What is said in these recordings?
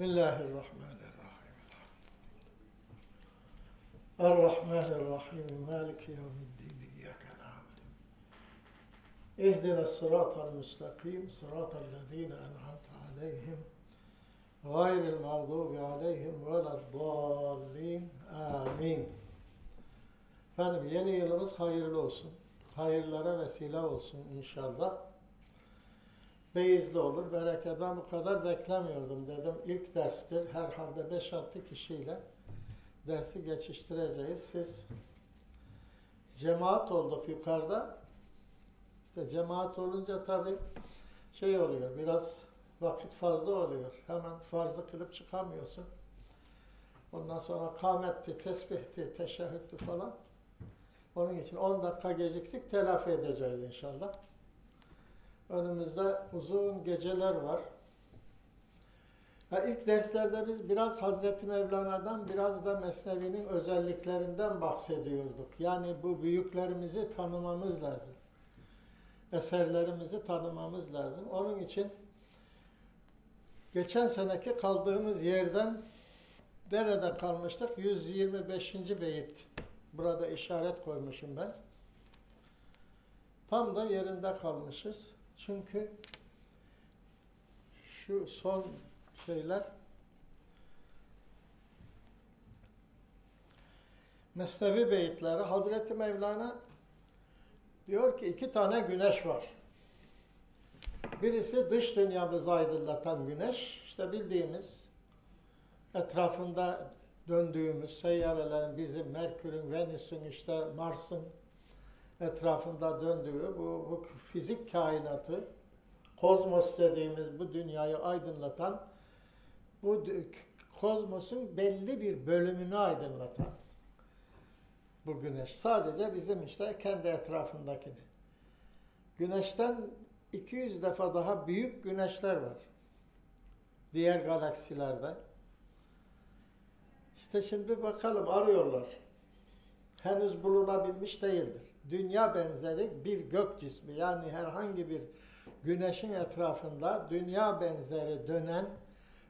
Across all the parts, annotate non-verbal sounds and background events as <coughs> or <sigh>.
Bismillahirrahmanirrahim. Errahmanirrahim. Maliki yevmiddin. İyyâke na'budu. İhdina sıratal müstakim. Sıratal lezîne en'amte aleyhim. Gayril mağdubi aleyhim veleddallin. Amin. Efendim yeni yılımız hayırlı olsun. Hayırlara vesile olsun inşallah. Beyizli olur, bereket. Ben bu kadar beklemiyordum dedim. İlk derstir. Herhalde 5-6 kişiyle dersi geçiştireceğiz. Siz cemaat olduk yukarıda. İşte cemaat olunca tabii şey oluyor, biraz vakit fazla oluyor. Hemen farzı kılıp çıkamıyorsun. Ondan sonra kametti, tesbihti, teşehhüttü falan. Onun için 10 dakika geciktik, telafi edeceğiz inşallah. Önümüzde uzun geceler var. Ha, ilk derslerde biz biraz Hazreti Mevlana'dan, biraz da Mesnevi'nin özelliklerinden bahsediyorduk. Yani bu büyüklerimizi tanımamız lazım. Eserlerimizi tanımamız lazım. Onun için geçen seneki kaldığımız yerden nerede kalmıştık? 125. beyit. Burada işaret koymuşum ben. Tam da yerinde kalmışız. Çünkü şu son şeyler Mesnevi beyitleri Hazreti Mevlana diyor ki iki tane güneş var. Birisi dış dünyamızı aydınlatan güneş. işte bildiğimiz etrafında döndüğümüz seyyarelerin bizim Merkür'ün, Venüs'ün, işte Mars'ın etrafında döndüğü bu, bu fizik kainatı, kozmos dediğimiz bu dünyayı aydınlatan, bu kozmosun belli bir bölümünü aydınlatan bu güneş. Sadece bizim işte kendi etrafındakini. Güneşten 200 defa daha büyük güneşler var. Diğer galaksilerde. İşte şimdi bakalım arıyorlar. Henüz bulunabilmiş değildir. Dünya benzeri bir gök cismi yani herhangi bir güneşin etrafında dünya benzeri dönen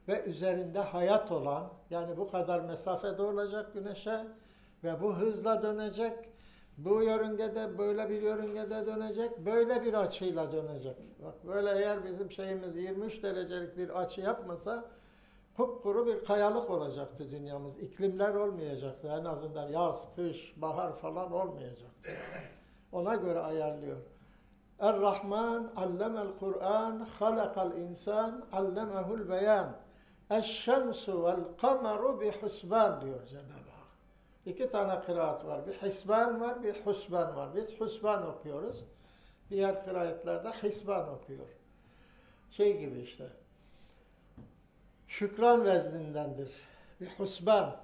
ve üzerinde hayat olan yani bu kadar mesafede olacak güneşe ve bu hızla dönecek bu yörüngede böyle bir yörüngede dönecek böyle bir açıyla dönecek. Bak böyle eğer bizim şeyimiz 23 derecelik bir açı yapmasa kupkuru bir kayalık olacaktı dünyamız. İklimler olmayacaktı. En azından yaz, kış, bahar falan olmayacaktı. Ona göre ayarlıyor. Er-Rahman allemel Kur'an halakal insan allemehul beyan. Eş-şemsu vel kameru bi husban diyor Cenab-ı Hak. İki tane kıraat var. Bir hisban var, bir husban var. Biz husban okuyoruz. Diğer kıraatlerde hisban okuyor. Şey gibi işte şükran veznindendir. Bir husban.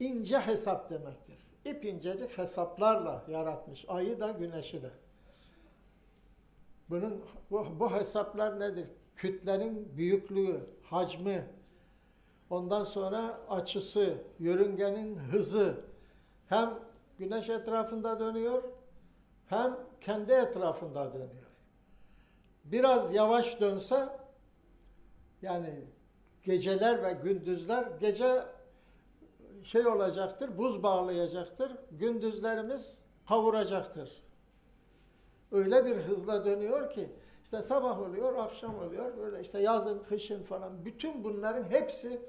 İnce hesap demektir. İp incecik hesaplarla yaratmış. Ayı da güneşi de. Bunun bu, bu hesaplar nedir? Kütlenin büyüklüğü, hacmi, ondan sonra açısı, yörüngenin hızı hem güneş etrafında dönüyor hem kendi etrafında dönüyor. Biraz yavaş dönse yani geceler ve gündüzler gece şey olacaktır, buz bağlayacaktır. Gündüzlerimiz kavuracaktır. Öyle bir hızla dönüyor ki işte sabah oluyor, akşam oluyor. Böyle işte yazın, kışın falan bütün bunların hepsi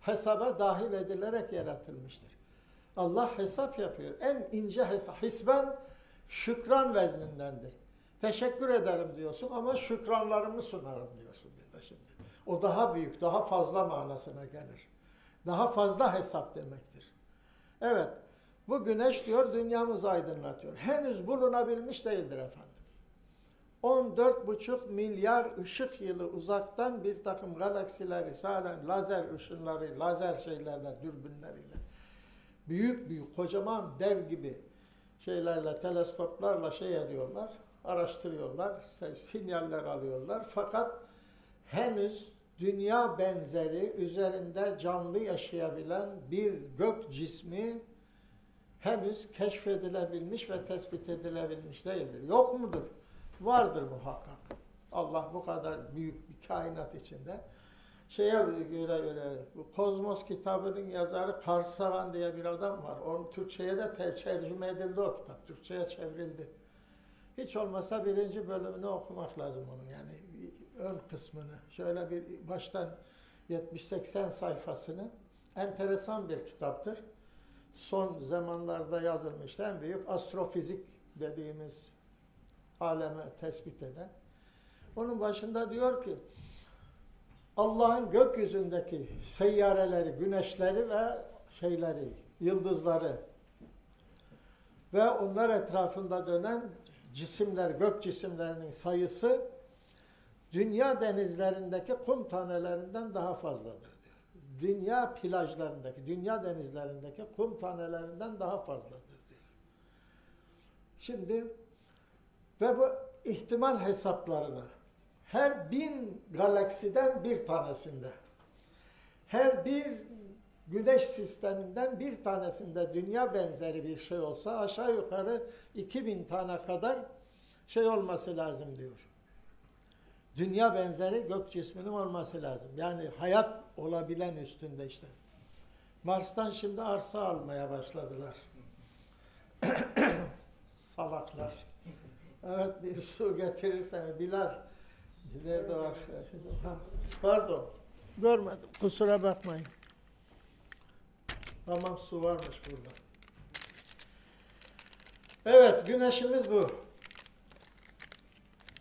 hesaba dahil edilerek yaratılmıştır. Allah hesap yapıyor. En ince hesap. Hisben şükran veznindendir. Teşekkür ederim diyorsun ama şükranlarımı sunarım diyorsun bir de şimdi. O daha büyük, daha fazla manasına gelir. Daha fazla hesap demektir. Evet, bu güneş diyor dünyamızı aydınlatıyor. Henüz bulunabilmiş değildir efendim. 14,5 milyar ışık yılı uzaktan bir takım galaksileri sağlayan lazer ışınları, lazer şeylerle, dürbünleriyle, büyük büyük, kocaman dev gibi şeylerle, teleskoplarla şey ediyorlar, araştırıyorlar, sinyaller alıyorlar. Fakat henüz dünya benzeri üzerinde canlı yaşayabilen bir gök cismi henüz keşfedilebilmiş ve tespit edilebilmiş değildir. Yok mudur? Vardır muhakkak. Allah bu kadar büyük bir kainat içinde şeye göre öyle Kozmos kitabının yazarı Carl Sagan diye bir adam var. Onun Türkçe'ye de te- tercüme edildi o kitap. Türkçe'ye çevrildi. Hiç olmasa birinci bölümünü okumak lazım onun yani ön kısmını. Şöyle bir baştan 70-80 sayfasını enteresan bir kitaptır. Son zamanlarda yazılmış en büyük astrofizik dediğimiz aleme tespit eden. Onun başında diyor ki Allah'ın gökyüzündeki seyyareleri, güneşleri ve şeyleri, yıldızları ve onlar etrafında dönen cisimler, gök cisimlerinin sayısı dünya denizlerindeki kum tanelerinden daha fazladır. Dünya plajlarındaki, dünya denizlerindeki kum tanelerinden daha fazladır. Şimdi ve bu ihtimal hesaplarına her bin galaksiden bir tanesinde, her bir güneş sisteminden bir tanesinde dünya benzeri bir şey olsa aşağı yukarı 2000 tane kadar şey olması lazım diyor. Dünya benzeri gök cisminin olması lazım. Yani hayat olabilen üstünde işte. Mars'tan şimdi arsa almaya başladılar. <coughs> Salaklar. Evet bir su getirirsen Bilal. Nerede var? Ha, Pardon. Görmedim. Kusura bakmayın. Tamam su varmış burada. Evet güneşimiz bu.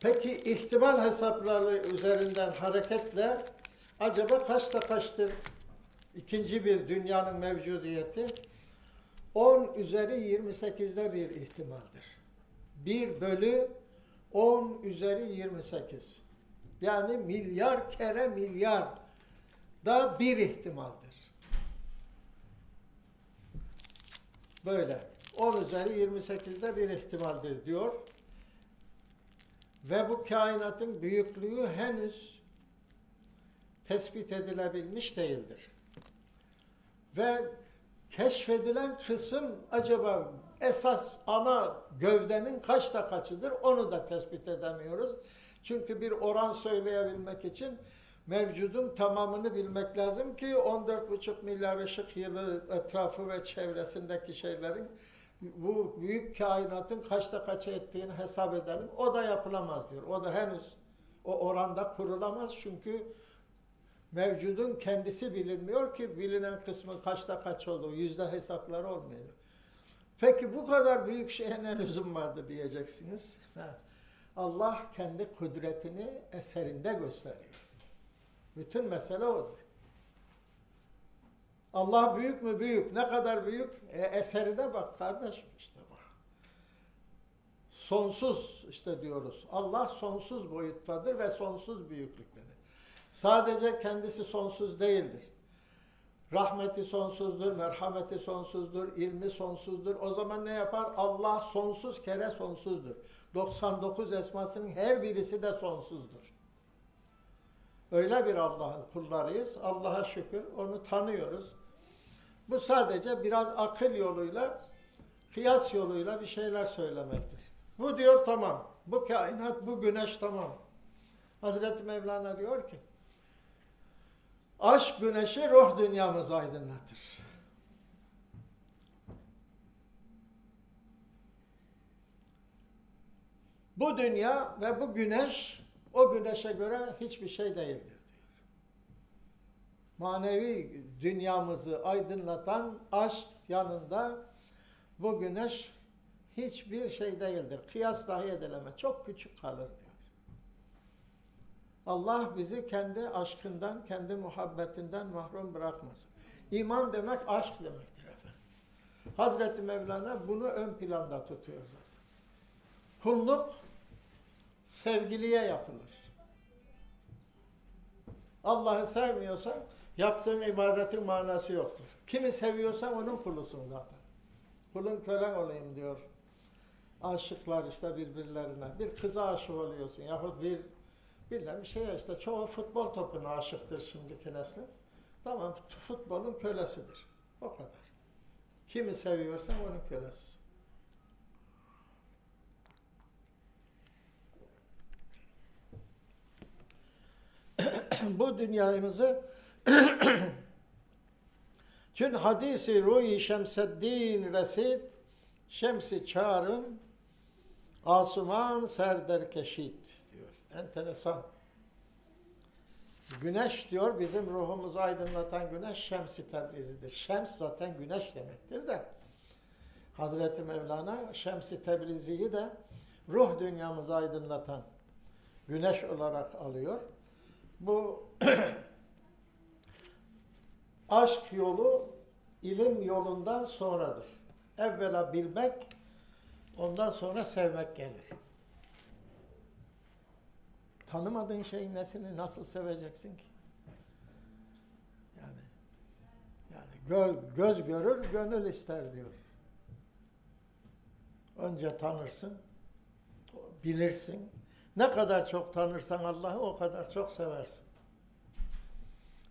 Peki ihtimal hesapları üzerinden hareketle acaba kaçta kaçtır ikinci bir dünyanın mevcudiyeti? 10 üzeri 28'de bir ihtimaldir. 1 bölü 10 üzeri 28. Yani milyar kere milyar da bir ihtimaldir. Böyle. 10 üzeri 28'de bir ihtimaldir diyor. Ve bu kainatın büyüklüğü henüz tespit edilebilmiş değildir. Ve keşfedilen kısım acaba esas ana gövdenin kaçta kaçıdır onu da tespit edemiyoruz. Çünkü bir oran söyleyebilmek için mevcudun tamamını bilmek lazım ki 14,5 milyar ışık yılı etrafı ve çevresindeki şeylerin bu büyük kainatın kaçta kaça ettiğini hesap edelim. O da yapılamaz diyor. O da henüz o oranda kurulamaz çünkü mevcudun kendisi bilinmiyor ki bilinen kısmı kaçta kaç olduğu yüzde hesapları olmuyor. Peki bu kadar büyük şeye ne lüzum vardı diyeceksiniz. Allah kendi kudretini eserinde gösteriyor. Bütün mesele odur. Allah büyük mü? Büyük. Ne kadar büyük? E, eserine bak kardeşim işte bak. Sonsuz işte diyoruz. Allah sonsuz boyuttadır ve sonsuz büyüklüktedir. Sadece kendisi sonsuz değildir. Rahmeti sonsuzdur, merhameti sonsuzdur, ilmi sonsuzdur. O zaman ne yapar? Allah sonsuz kere sonsuzdur. 99 esmasının her birisi de sonsuzdur. Öyle bir Allah'ın kullarıyız. Allah'a şükür onu tanıyoruz. Bu sadece biraz akıl yoluyla, kıyas yoluyla bir şeyler söylemektir. Bu diyor tamam. Bu kainat, bu güneş tamam. Hazreti Mevlana diyor ki, aşk güneşi ruh dünyamızı aydınlatır. Bu dünya ve bu güneş o güneşe göre hiçbir şey değildir diyor. Manevi dünyamızı aydınlatan aşk yanında bu güneş hiçbir şey değildir. Kıyas dahi edilemez. Çok küçük kalır diyor. Allah bizi kendi aşkından, kendi muhabbetinden mahrum bırakmasın. İman demek aşk demektir efendim. Hazreti Mevlana bunu ön planda tutuyor zaten. Kulluk sevgiliye yapılır. Allah'ı sevmiyorsan yaptığın ibadetin manası yoktur. Kimi seviyorsan onun kulusun zaten. Kulun kölen olayım diyor. Aşıklar işte birbirlerine. Bir kıza aşık oluyorsun yahut bir bilmem bir şey işte çoğu futbol topuna aşıktır şimdiki nesil. Tamam futbolun kölesidir. O kadar. Kimi seviyorsan onun kölesi. Bu dünyamızı <clears throat> Çün hadisi ruhi Şemseddin Resid Şemsi çağrım Asuman serderkeşit diyor. Enteresan. Güneş diyor bizim ruhumuzu aydınlatan güneş Şems-i Tebrizi'dir. Şems zaten güneş demektir de. Hazreti Mevlana Şems-i Tebrizi'yi de ruh dünyamızı aydınlatan güneş olarak alıyor. Bu <clears throat> aşk yolu ilim yolundan sonradır. Evvela bilmek, ondan sonra sevmek gelir. Tanımadığın şeyin nesini nasıl seveceksin ki? Yani yani göz, göz görür, gönül ister diyor. Önce tanırsın, bilirsin. Ne kadar çok tanırsan Allah'ı o kadar çok seversin.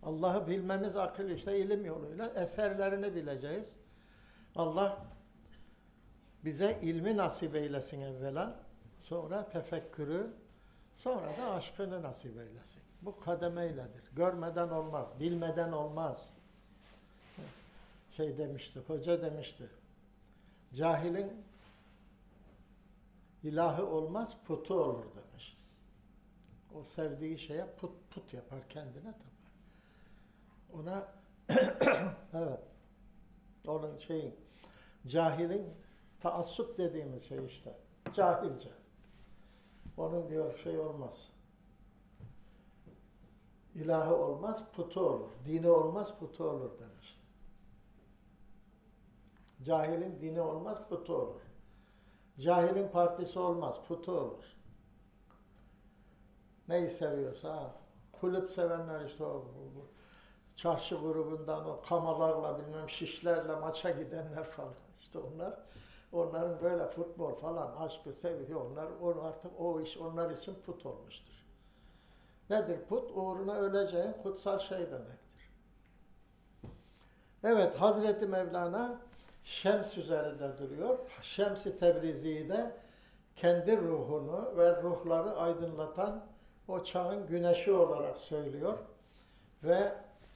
Allah'ı bilmemiz akıl işte ilim yoluyla eserlerini bileceğiz. Allah bize ilmi nasip eylesin evvela. Sonra tefekkürü, sonra da aşkını nasip eylesin. Bu kademeyledir. Görmeden olmaz, bilmeden olmaz. Şey demişti, hoca demişti. Cahilin ilahı olmaz, putu olur demişti. O sevdiği şeye put put yapar kendine tapar. Ona <clears throat> evet onun şeyin cahilin taassup dediğimiz şey işte. Cahilce. Onun diyor şey olmaz. İlahı olmaz, putu olur. Dini olmaz, putu olur demişti. Cahilin dini olmaz, putu olur. Cahilin partisi olmaz, putu olur. Neyi seviyorsa, kulüp sevenler işte o, bu, bu. çarşı grubundan o kamalarla bilmem şişlerle maça gidenler falan işte onlar. Onların böyle futbol falan aşkı seviyor onlar. O artık o iş onlar için put olmuştur. Nedir put? Uğruna öleceğin kutsal şey demektir. Evet Hazreti Mevlana Şems üzerinde duruyor. Şems-i Tebrizi'yi de kendi ruhunu ve ruhları aydınlatan o çağın güneşi olarak söylüyor. Ve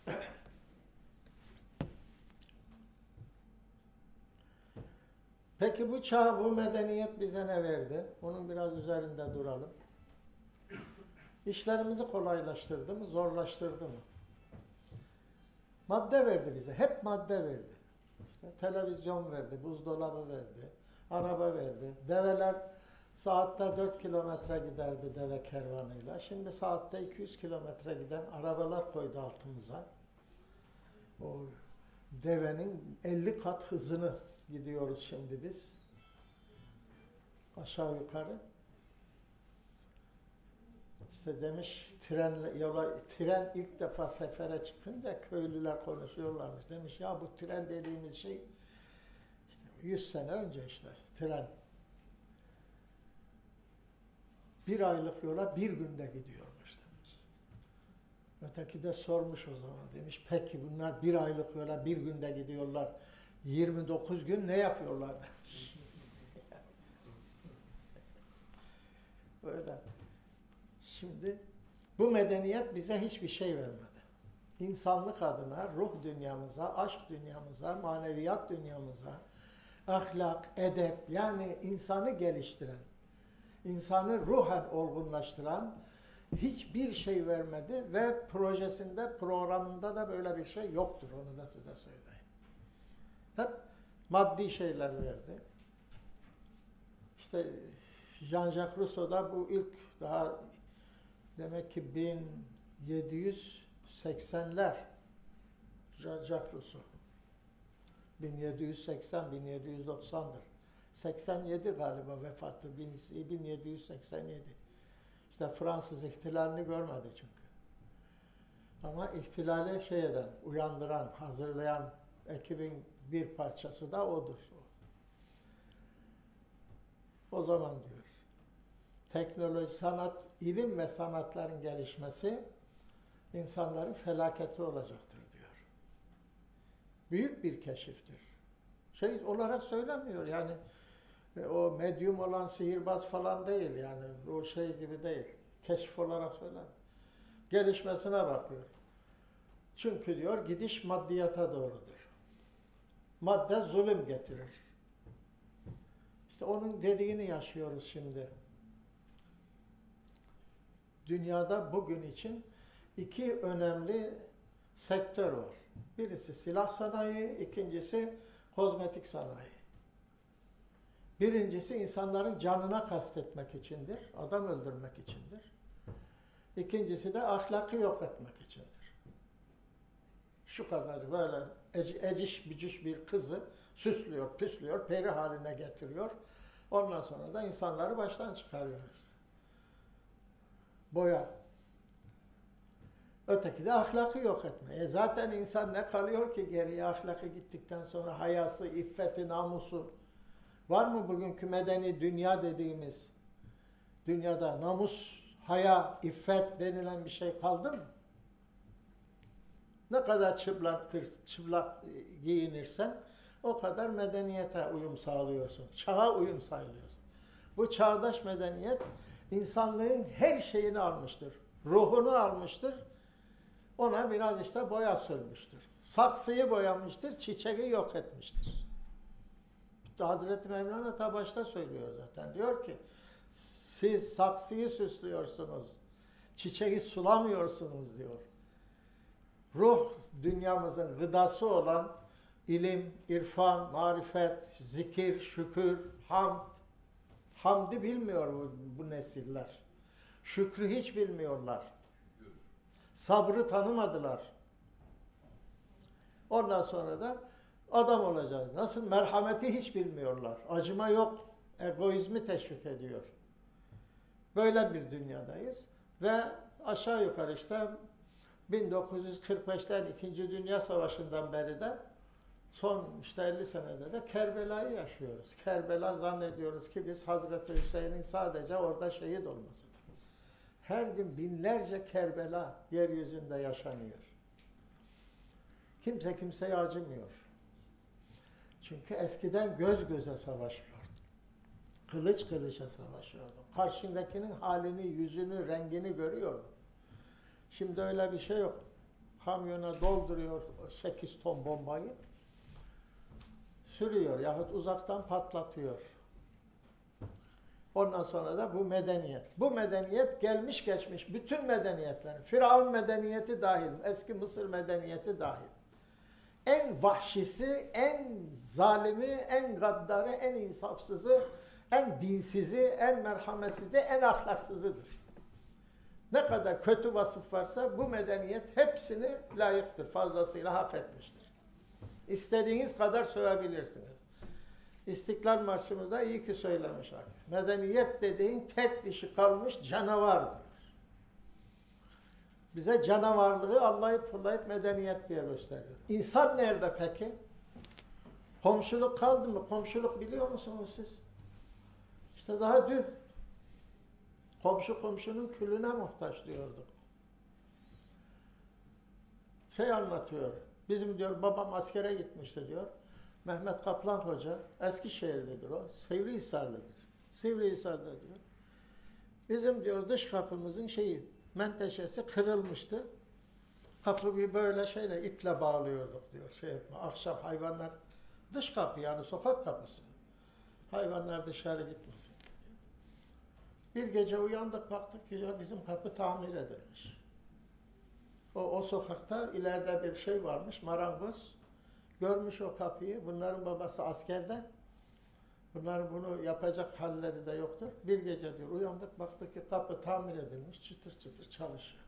<clears throat> peki bu çağ, bu medeniyet bize ne verdi? Onun biraz üzerinde duralım. İşlerimizi kolaylaştırdı mı, zorlaştırdı mı? Madde verdi bize, hep madde verdi. İşte televizyon verdi, buzdolabı verdi, araba verdi. Develer saatte 4 kilometre giderdi deve kervanıyla. Şimdi saatte 200 kilometre giden arabalar koydu altımıza. O devenin 50 kat hızını gidiyoruz şimdi biz. Aşağı yukarı. İşte demiş tren yola tren ilk defa sefere çıkınca köylüler konuşuyorlarmış. Demiş ya bu tren dediğimiz şey işte 100 sene önce işte tren bir aylık yola bir günde gidiyormuş demiş. Öteki de sormuş o zaman demiş peki bunlar bir aylık yola bir günde gidiyorlar 29 gün ne yapıyorlar demiş. <laughs> Böyle. Şimdi bu medeniyet bize hiçbir şey vermedi. İnsanlık adına, ruh dünyamıza, aşk dünyamıza, maneviyat dünyamıza, ahlak, edep yani insanı geliştiren, insanı ruhen olgunlaştıran hiçbir şey vermedi ve projesinde, programında da böyle bir şey yoktur. Onu da size söyleyeyim. Hep maddi şeyler verdi. İşte Jean-Jacques Rousseau da bu ilk daha demek ki 1780'ler Jean-Jacques Rousseau 1780-1790'dır. 87 galiba vefatı 1787. İşte Fransız ihtilalini görmedi çünkü. Ama ihtilale şey eden, uyandıran, hazırlayan ekibin bir parçası da odur. O zaman diyor. Teknoloji, sanat, ilim ve sanatların gelişmesi insanların felaketi olacaktır diyor. Büyük bir keşiftir. Şey olarak söylemiyor yani e, o medyum olan sihirbaz falan değil yani o şey gibi değil. Keşif olarak söylemiyor. gelişmesine bakıyor. Çünkü diyor gidiş maddiyata doğrudur. Madde zulüm getirir. İşte onun dediğini yaşıyoruz şimdi. Dünyada bugün için iki önemli sektör var. Birisi silah sanayi, ikincisi kozmetik sanayi. Birincisi insanların canına kastetmek içindir, adam öldürmek içindir. İkincisi de ahlakı yok etmek içindir. Şu kadar böyle eciş bücüş bir kızı süslüyor, püslüyor, peri haline getiriyor. Ondan sonra da insanları baştan çıkarıyoruz. Boya. Öteki de ahlakı yok etme. E zaten insan ne kalıyor ki geriye ahlakı gittikten sonra hayası, iffeti, namusu. Var mı bugünkü medeni dünya dediğimiz dünyada namus, haya, iffet denilen bir şey kaldı mı? Ne kadar çıplak, çıplak giyinirsen o kadar medeniyete uyum sağlıyorsun. Çağa uyum sağlıyorsun. Bu çağdaş medeniyet insanlığın her şeyini almıştır. Ruhunu almıştır. Ona biraz işte boya sürmüştür. Saksıyı boyamıştır, çiçeği yok etmiştir. Hazreti Mevlana ta başta söylüyor zaten. Diyor ki siz saksıyı süslüyorsunuz, çiçeği sulamıyorsunuz diyor. Ruh dünyamızın gıdası olan ilim, irfan, marifet, zikir, şükür, hamd. Hamdi bilmiyor bu, bu nesiller. Şükrü hiç bilmiyorlar. Sabrı tanımadılar. Ondan sonra da adam olacağız. Nasıl? Merhameti hiç bilmiyorlar. Acıma yok. Egoizmi teşvik ediyor. Böyle bir dünyadayız. Ve aşağı yukarı işte 1945'ten 2. Dünya Savaşı'ndan beri de son işte 50 senede de Kerbela'yı yaşıyoruz. Kerbela zannediyoruz ki biz Hazreti Hüseyin'in sadece orada şehit olmasıdır. Her gün binlerce Kerbela yeryüzünde yaşanıyor. Kimse kimseye acımıyor. Çünkü eskiden göz göze savaşıyordu. Kılıç kılıça savaşıyordu. Karşındakinin halini, yüzünü, rengini görüyordu. Şimdi öyle bir şey yok. Kamyona dolduruyor 8 ton bombayı sürüyor yahut uzaktan patlatıyor. Ondan sonra da bu medeniyet. Bu medeniyet gelmiş geçmiş bütün medeniyetlerin, Firavun medeniyeti dahil, eski Mısır medeniyeti dahil. En vahşisi, en zalimi, en gaddarı, en insafsızı, en dinsizi, en merhametsizi, en ahlaksızıdır. Ne kadar kötü vasıf varsa bu medeniyet hepsini layıktır, fazlasıyla hak etmiştir. İstediğiniz kadar sövebilirsiniz. İstiklal Marşımızda iyi ki söylemiş abi. Medeniyet dediğin tek dişi kalmış canavar diyor. Bize canavarlığı Allah'ı pullayıp medeniyet diye gösteriyor. İnsan nerede peki? Komşuluk kaldı mı? Komşuluk biliyor musunuz siz? İşte daha dün komşu komşunun külüne muhtaç diyorduk. Şey anlatıyor. Bizim diyor babam askere gitmişti diyor. Mehmet Kaplan Hoca Eskişehir'dedir o. Sivrihisarlıdır. Sivrihisar'da diyor. Bizim diyor dış kapımızın şeyi menteşesi kırılmıştı. Kapı bir böyle şeyle iple bağlıyorduk diyor. Şey etme. Akşam hayvanlar dış kapı yani sokak kapısı. Hayvanlar dışarı gitmesin. Bir gece uyandık baktık ki diyor bizim kapı tamir edilmiş. O, o sokakta ileride bir şey varmış, marangoz. Görmüş o kapıyı. Bunların babası askerde. Bunların bunu yapacak halleri de yoktur. Bir gece diyor uyandık baktık ki kapı tamir edilmiş çıtır çıtır çalışıyor.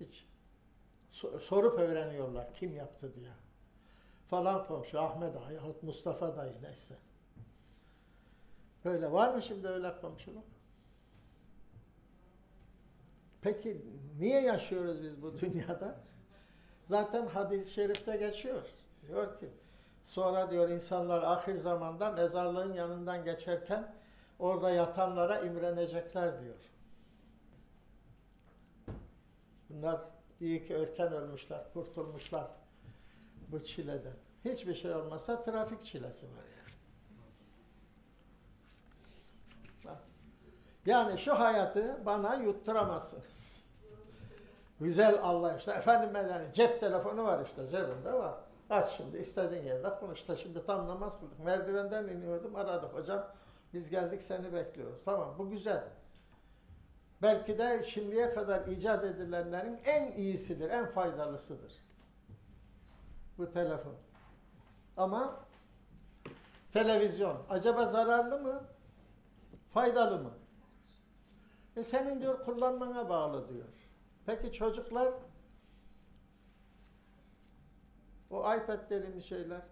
Hiç sorup öğreniyorlar kim yaptı diye. Falan komşu Ahmet Ağa yahut Mustafa dayı neyse. Böyle var mı şimdi öyle komşuluk? Peki niye yaşıyoruz biz bu dünyada? Zaten hadis-i şerifte geçiyor. Diyor ki sonra diyor insanlar ahir zamanda mezarlığın yanından geçerken orada yatanlara imrenecekler diyor. Bunlar iyi ki erken ölmüşler, kurtulmuşlar bu çileden. Hiçbir şey olmasa trafik çilesi var yani. Yani şu hayatı bana yutturamazsınız. Güzel Allah işte. Efendim ben yani cep telefonu var işte cebimde var. Aç şimdi istediğin yerde konuş. İşte şimdi tam namaz kıldık. Merdivenden iniyordum aradık. Hocam biz geldik seni bekliyoruz. Tamam bu güzel. Belki de şimdiye kadar icat edilenlerin en iyisidir, en faydalısıdır. Bu telefon. Ama televizyon acaba zararlı mı? Faydalı mı? E senin diyor kullanmana bağlı diyor. Peki çocuklar o iPad dediğimiz şeyler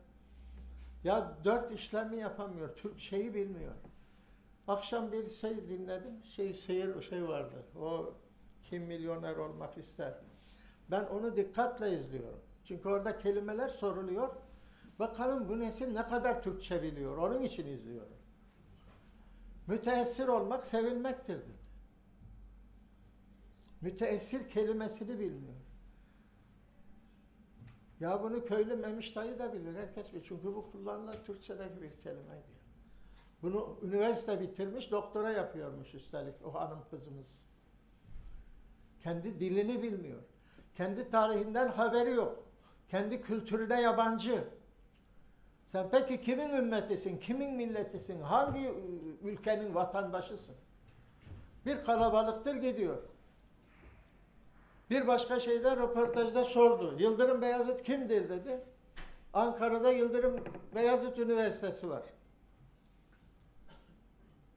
ya dört işlemi yapamıyor. Türkçeyi bilmiyor. Akşam bir şey dinledim. Şey seyir şey vardı. O kim milyoner olmak ister. Ben onu dikkatle izliyorum. Çünkü orada kelimeler soruluyor. Bakalım bu nesil ne kadar Türkçe biliyor. Onun için izliyorum. Müteessir olmak sevinmektir. Müteessir kelimesini bilmiyor. Ya bunu köylü Memiş dayı da bilir. Herkes bilir. Çünkü bu kullanılan Türkçedeki bir kelimeydi. Bunu üniversite bitirmiş, doktora yapıyormuş üstelik o hanım kızımız. Kendi dilini bilmiyor. Kendi tarihinden haberi yok. Kendi kültürüne yabancı. Sen peki kimin ümmetisin, kimin milletisin, hangi ülkenin vatandaşısın? Bir kalabalıktır gidiyor. Bir başka şeyde röportajda sordu. Yıldırım Beyazıt kimdir dedi. Ankara'da Yıldırım Beyazıt Üniversitesi var.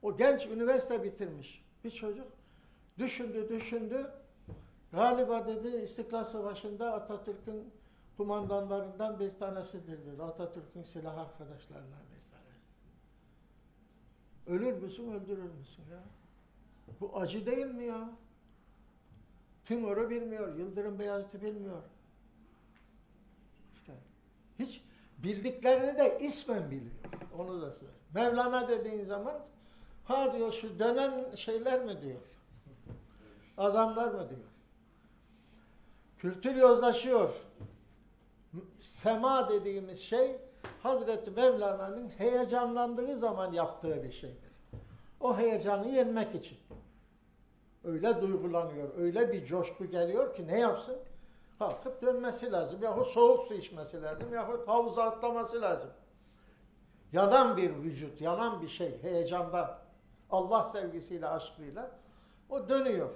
O genç üniversite bitirmiş bir çocuk. Düşündü, düşündü. Galiba dedi İstiklal Savaşı'nda Atatürk'ün kumandanlarından bir tanesidir dedi. Atatürk'ün silah arkadaşlarından bir tanesi. Ölür müsün, öldürür müsün ya? Bu acı değil mi ya? Timur'u bilmiyor, Yıldırım Beyazıt'ı bilmiyor. İşte hiç bildiklerini de ismen biliyor. Onu da söyleyeyim. Mevlana dediğin zaman ha diyor şu dönen şeyler mi diyor. Adamlar mı diyor. Kültür yozlaşıyor. Sema dediğimiz şey Hazreti Mevlana'nın heyecanlandığı zaman yaptığı bir şeydir. O heyecanı yenmek için. Öyle duygulanıyor, öyle bir coşku geliyor ki ne yapsın? Kalkıp dönmesi lazım. Yahut soğuk su içmesi lazım. Yahut havuza atlaması lazım. Yanan bir vücut, yanan bir şey heyecandan. Allah sevgisiyle, aşkıyla. O dönüyor.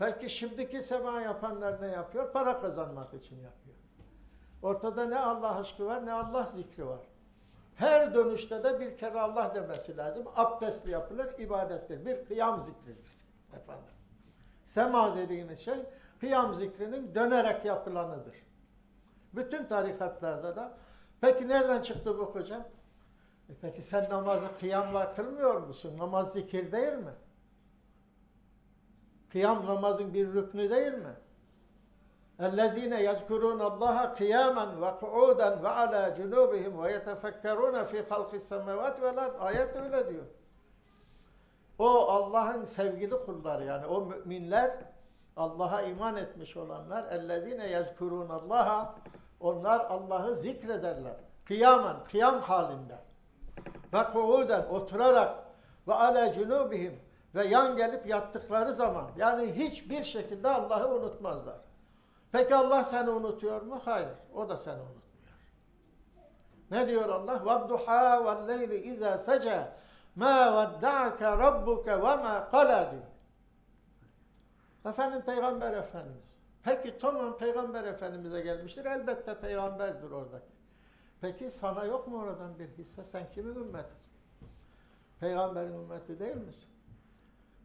Belki şimdiki sema yapanlar ne yapıyor? Para kazanmak için yapıyor. Ortada ne Allah aşkı var ne Allah zikri var. Her dönüşte de bir kere Allah demesi lazım. Abdestli yapılır, ibadettir. Bir kıyam zikridir. Efendim. Sema dediğimiz şey kıyam zikrinin dönerek yapılanıdır. Bütün tarikatlarda da. Peki nereden çıktı bu hocam? E peki sen namazı kıyamla kılmıyor musun? Namaz zikir değil mi? Kıyam namazın bir rüknü değil mi? اَلَّذ۪ينَ يَذْكُرُونَ اللّٰهَ قِيَامًا وَقُعُودًا وَعَلَى جُنُوبِهِمْ وَيَتَفَكَّرُونَ فِي خَلْقِ السَّمَوَاتِ وَالْاَرْضِ Ayet öyle diyor. O Allah'ın sevgili kulları yani o müminler Allah'a iman etmiş olanlar اَلَّذ۪ينَ يَذْكُرُونَ اللّٰهَ Onlar Allah'ı zikrederler. Kıyamen, kıyam halinde. Ve kuuden, oturarak ve ala cunubihim ve yan gelip yattıkları zaman yani hiçbir şekilde Allah'ı unutmazlar. Peki Allah seni unutuyor mu? Hayır. O da seni unutmuyor. Ne diyor Allah? وَالضُّحَا وَالْلَيْلِ اِذَا سَجَى Ma vedda'ke rabbuke ve ma kala diyor. Efendim Peygamber Efendimiz. Peki tamam Peygamber Efendimiz'e gelmiştir. Elbette Peygamberdir oradaki. Peki sana yok mu oradan bir hisse? Sen kimin ümmetisin? Peygamberin ümmeti değil misin?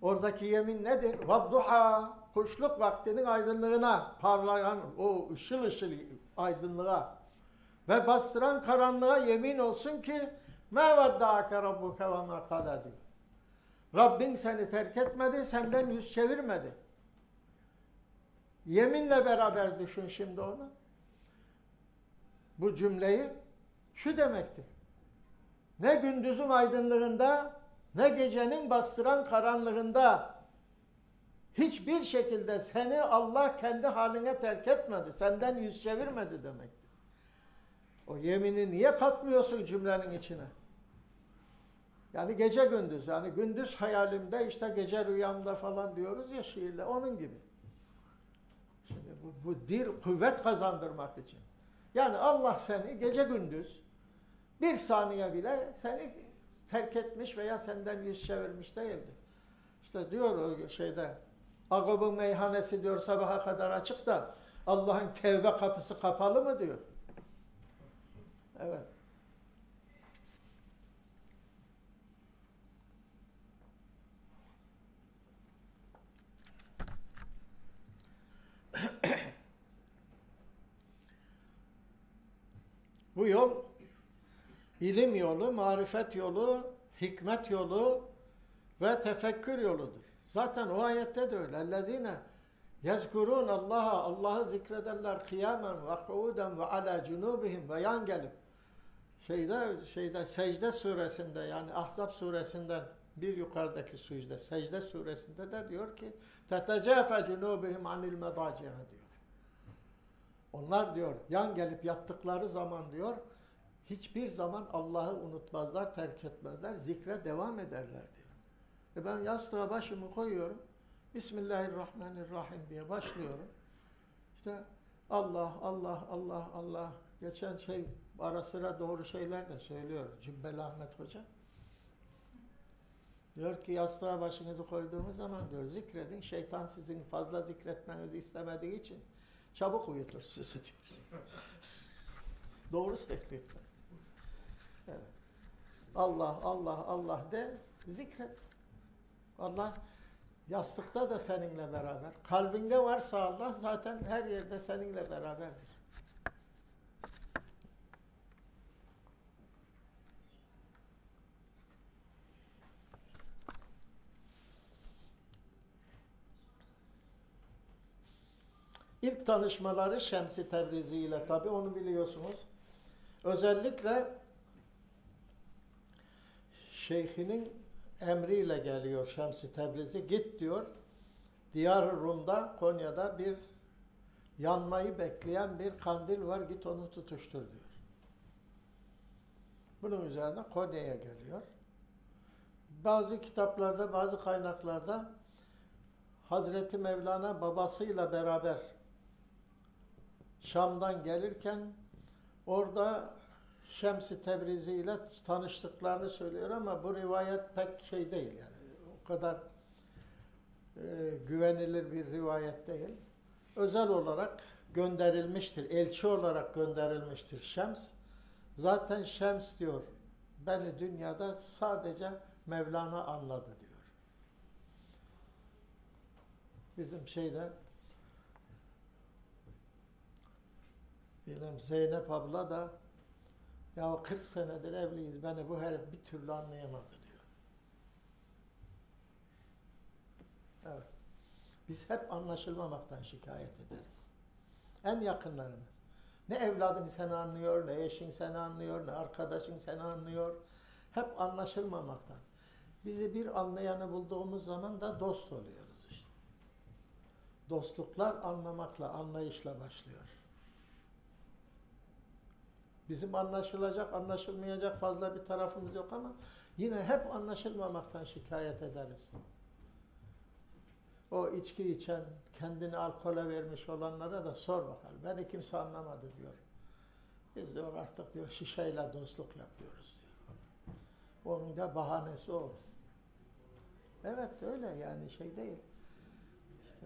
Oradaki yemin nedir? Vadduha, kuşluk vaktinin aydınlığına, parlayan o ışıl ışıl aydınlığa ve bastıran karanlığa yemin olsun ki مَا وَدَّعَكَ رَبُّكَ وَمَا قَلَ diyor. Rabbin seni terk etmedi, senden yüz çevirmedi. Yeminle beraber düşün şimdi onu. Bu cümleyi şu demektir. Ne gündüzün aydınlığında ne gecenin bastıran karanlığında hiçbir şekilde seni Allah kendi haline terk etmedi. Senden yüz çevirmedi demektir. O yemini niye katmıyorsun cümlenin içine? Yani gece gündüz. Yani gündüz hayalimde işte gece rüyamda falan diyoruz ya şiirle. Onun gibi. bu, bu dil kuvvet kazandırmak için. Yani Allah seni gece gündüz bir saniye bile seni terk etmiş veya senden yüz çevirmiş değildir. İşte diyor şeyde Agob'un meyhanesi diyor sabaha kadar açık da Allah'ın tevbe kapısı kapalı mı diyor. Evet. Bu yol ilim yolu, marifet yolu, hikmet yolu ve tefekkür yoludur. Zaten o ayette de öyle. Ellezine yezkurun Allah'a Allah'ı zikrederler kıyamen ve kuuden ve ala cunubihim ve yan gelip şeyde şeyde secde suresinde yani Ahzab suresinden bir yukarıdaki sucda secde suresinde de diyor ki tetecafe cunubihim anil medaci'a diyor. Onlar diyor yan gelip yattıkları zaman diyor hiçbir zaman Allah'ı unutmazlar, terk etmezler, zikre devam ederler diyor. E ben yastığa başımı koyuyorum. Bismillahirrahmanirrahim diye başlıyorum. İşte Allah, Allah, Allah, Allah. Geçen şey ara sıra doğru şeyler de söylüyor Cübbeli Ahmet Hoca. Diyor ki yastığa başınızı koyduğunuz zaman diyor zikredin. Şeytan sizin fazla zikretmenizi istemediği için çabuk uyutur sizi diyor. doğru söylüyor. Allah, Allah, Allah de zikret. Allah yastıkta da seninle beraber. Kalbinde varsa Allah zaten her yerde seninle beraberdir. İlk tanışmaları Şemsi Tebrizi ile tabi onu biliyorsunuz. Özellikle şeyhinin emriyle geliyor Şemsi Tebrizi. Git diyor. Diyar Rum'da, Konya'da bir yanmayı bekleyen bir kandil var. Git onu tutuştur diyor. Bunun üzerine Konya'ya geliyor. Bazı kitaplarda, bazı kaynaklarda Hazreti Mevlana babasıyla beraber Şam'dan gelirken orada Şems-i Tebrizi ile tanıştıklarını söylüyor ama bu rivayet pek şey değil yani. O kadar e, güvenilir bir rivayet değil. Özel olarak gönderilmiştir. Elçi olarak gönderilmiştir Şems. Zaten Şems diyor beni dünyada sadece Mevlana anladı diyor. Bizim şeyde diyelim Zeynep abla da ya 40 senedir evliyiz beni bu herif bir türlü anlayamadı diyor. Evet. Biz hep anlaşılmamaktan şikayet ederiz. En yakınlarımız. Ne evladın seni anlıyor, ne eşin seni anlıyor, ne arkadaşın seni anlıyor. Hep anlaşılmamaktan. Bizi bir anlayanı bulduğumuz zaman da dost oluyoruz işte. Dostluklar anlamakla, anlayışla başlıyor. Bizim anlaşılacak, anlaşılmayacak fazla bir tarafımız yok ama yine hep anlaşılmamaktan şikayet ederiz. O içki içen, kendini alkole vermiş olanlara da sor bakalım. Beni kimse anlamadı diyor. Biz diyor artık diyor şişeyle dostluk yapıyoruz diyor. Onun da bahanesi o. Evet öyle yani şey değil. İşte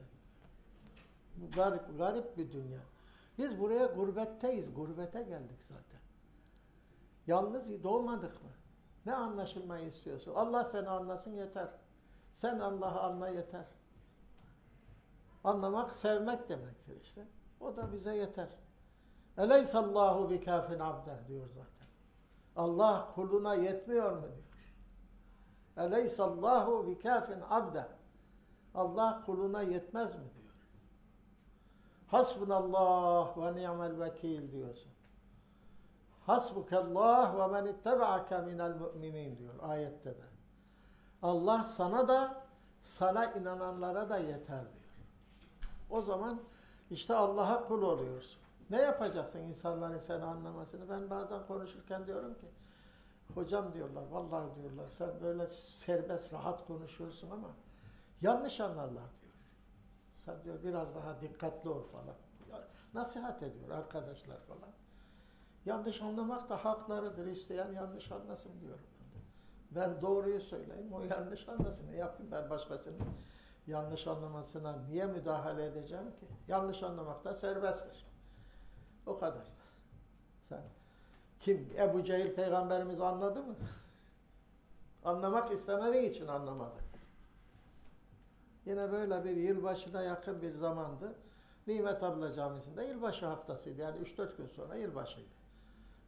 bu garip, garip bir dünya. Biz buraya gurbetteyiz. Gurbete geldik zaten. Yalnız doğmadık mı? Ne anlaşılmayı istiyorsun? Allah seni anlasın yeter. Sen Allah'ı anla yeter. Anlamak, sevmek demektir işte. O da bize yeter. Eleysallahu bi kafin abdeh diyor zaten. Allah kuluna yetmiyor mu diyor. Eleysallahu bi kafin abdeh. Allah kuluna yetmez mi diyor. Hasbunallah ve ni'mel vekil diyorsun. Hasbukallah ve men ittebaaka minel mu'minin diyor ayette de. Allah sana da sana inananlara da yeter diyor. O zaman işte Allah'a kul oluyorsun. Ne yapacaksın insanların seni anlamasını? Ben bazen konuşurken diyorum ki hocam diyorlar, vallahi diyorlar sen böyle serbest, rahat konuşuyorsun ama yanlış anlarlar diyor. Sen diyor biraz daha dikkatli ol falan. Nasihat ediyor arkadaşlar falan. Yanlış anlamak da haklarıdır. İsteyen yanlış anlasın diyorum. Ben doğruyu söyleyeyim, o yanlış anlasın. Ne yapayım ben başkasının yanlış anlamasına niye müdahale edeceğim ki? Yanlış anlamak da serbesttir. O kadar. Sen kim? Ebu Cehil peygamberimiz anladı mı? Anlamak istemediği için anlamadı. Yine böyle bir yılbaşına yakın bir zamandı. Nimet Abla Camisi'nde yılbaşı haftasıydı. Yani 3-4 gün sonra yılbaşıydı.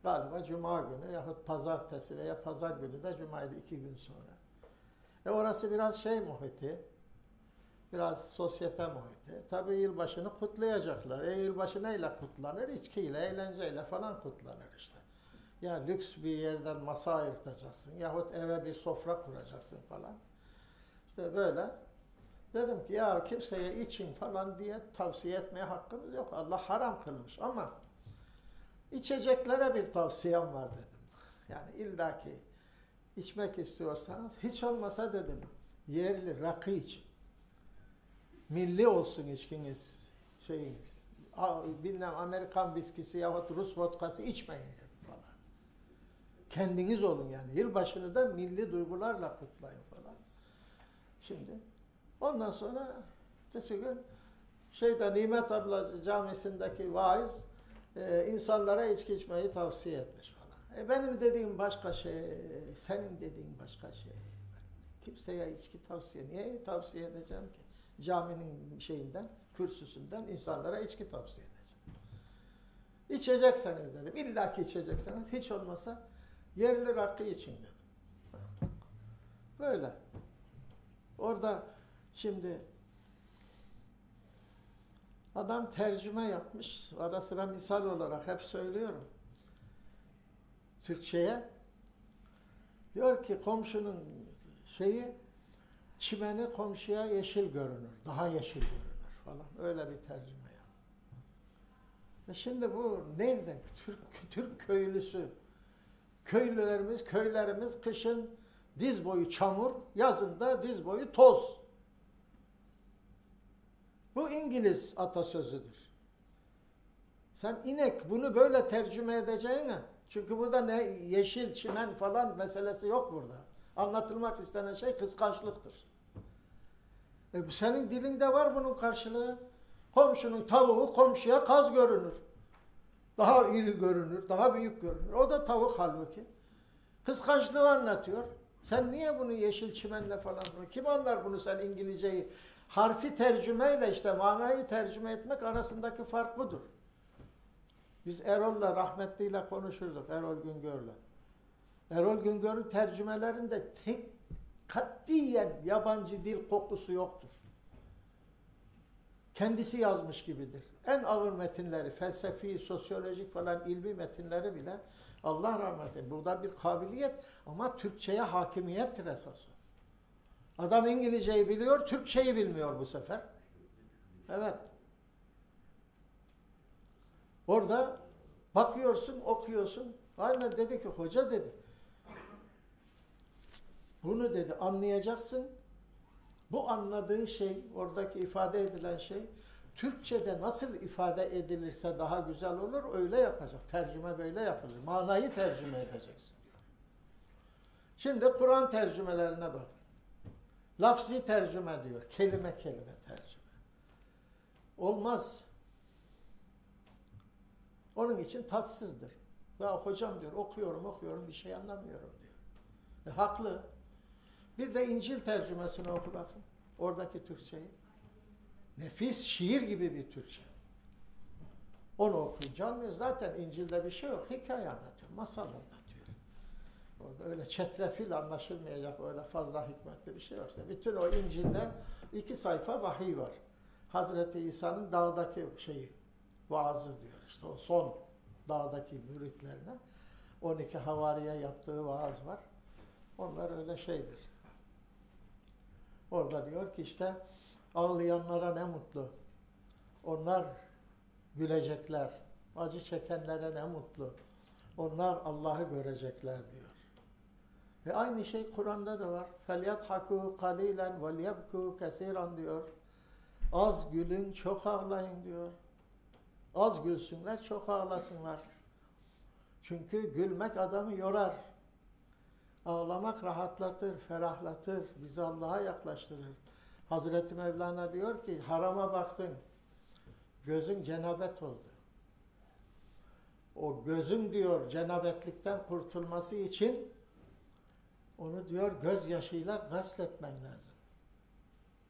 Galiba Cuma günü yahut Pazartesi veya Pazar günü de Cuma'ydı iki gün sonra. E orası biraz şey muhiti, biraz sosyete muhiti. Tabii yılbaşını kutlayacaklar. E yılbaşı neyle kutlanır? İçkiyle, eğlenceyle falan kutlanır işte. Ya lüks bir yerden masa ayırtacaksın yahut eve bir sofra kuracaksın falan. İşte böyle. Dedim ki ya kimseye için falan diye tavsiye etmeye hakkımız yok. Allah haram kılmış ama içeceklere bir tavsiyem var dedim. Yani illaki içmek istiyorsanız hiç olmasa dedim yerli rakı için. Milli olsun içkiniz. Şeyiniz. Bilmem Amerikan viskisi yahut Rus vodkası içmeyin dedim falan. Kendiniz olun yani. Yılbaşını da milli duygularla kutlayın falan. Şimdi ondan sonra ertesi gün şeyde Nimet abla camisindeki vaiz e, insanlara içki içmeyi tavsiye etmiş falan. E benim dediğim başka şey, senin dediğin başka şey. Kimseye içki tavsiye, niye tavsiye edeceğim ki? Caminin şeyinden, kürsüsünden insanlara içki tavsiye edeceğim. İçecekseniz dedim, illa ki içecekseniz hiç olmasa yerli rakı için dedim. Böyle. Orada şimdi Adam tercüme yapmış. Ara sıra misal olarak hep söylüyorum. Türkçe'ye. Diyor ki komşunun şeyi çimeni komşuya yeşil görünür. Daha yeşil görünür falan. Öyle bir tercüme ya. Ve şimdi bu nerede? Türk, Türk köylüsü. Köylülerimiz, köylerimiz kışın diz boyu çamur, yazında diz boyu toz. Bu İngiliz atasözüdür. Sen inek bunu böyle tercüme edeceğine çünkü burada ne yeşil çimen falan meselesi yok burada. Anlatılmak istenen şey kıskançlıktır. E senin dilinde var bunun karşılığı. Komşunun tavuğu komşuya kaz görünür. Daha iri görünür, daha büyük görünür. O da tavuk halbuki. Kıskançlığı anlatıyor. Sen niye bunu yeşil çimenle falan Kim anlar bunu sen İngilizceyi harfi tercümeyle işte manayı tercüme etmek arasındaki fark budur. Biz Erol'la rahmetliyle konuşurduk, Erol Güngör'le. Erol Güngör'ün tercümelerinde tek katiyen yabancı dil kokusu yoktur. Kendisi yazmış gibidir. En ağır metinleri, felsefi, sosyolojik falan ilmi metinleri bile Allah rahmet eylesin. Bu da bir kabiliyet ama Türkçe'ye hakimiyettir esası. Adam İngilizceyi biliyor, Türkçeyi bilmiyor bu sefer. Evet. Orada bakıyorsun, okuyorsun. Aynen dedi ki hoca dedi. Bunu dedi anlayacaksın. Bu anladığın şey, oradaki ifade edilen şey Türkçe'de nasıl ifade edilirse daha güzel olur öyle yapacak. Tercüme böyle yapılır. Manayı tercüme edeceksin. Şimdi Kur'an tercümelerine bak. Lafzi tercüme diyor. Kelime kelime tercüme. Olmaz. Onun için tatsızdır. Ya hocam diyor okuyorum okuyorum bir şey anlamıyorum diyor. E, haklı. Bir de İncil tercümesini oku bakın. Oradaki Türkçeyi. Nefis şiir gibi bir Türkçe. Onu okuyunca anlıyor. Zaten İncil'de bir şey yok. Hikaye anlatıyor. Masal anlatıyor. Orada öyle çetrefil anlaşılmayacak öyle fazla hikmetli bir şey yok. Bütün o İncil'de iki sayfa vahiy var. Hazreti İsa'nın dağdaki şeyi, vaazı diyor işte o son dağdaki müritlerine. 12 havariye yaptığı vaaz var. Onlar öyle şeydir. Orada diyor ki işte ağlayanlara ne mutlu. Onlar gülecekler. Acı çekenlere ne mutlu. Onlar Allah'ı görecekler diyor. Ve aynı şey Kur'an'da da var. فَلْيَضْحَكُوا قَلِيلًا وَلْيَبْكُوا كَثِيرًا diyor. Az gülün, çok ağlayın diyor. Az gülsünler, çok ağlasınlar. Çünkü gülmek adamı yorar. Ağlamak rahatlatır, ferahlatır, bizi Allah'a yaklaştırır. Hazreti Mevlana diyor ki harama baktın, gözün cenabet oldu. O gözün diyor cenabetlikten kurtulması için onu diyor gözyaşıyla gasletmen lazım.